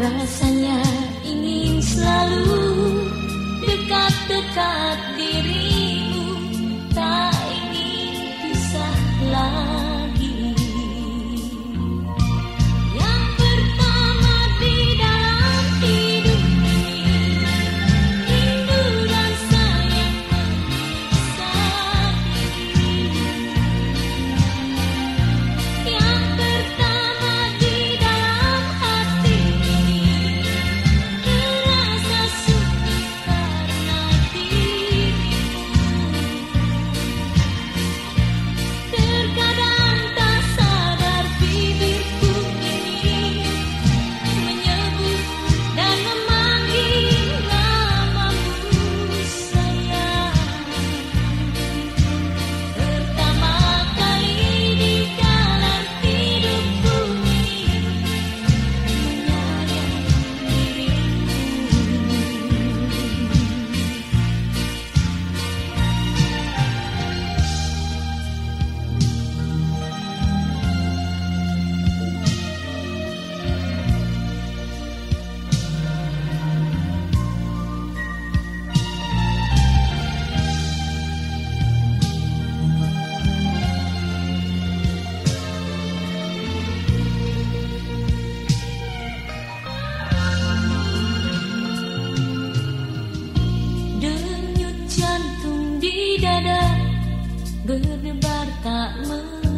Rasanya ingin selalu dekat-dekat diri. Berdebar tak menentu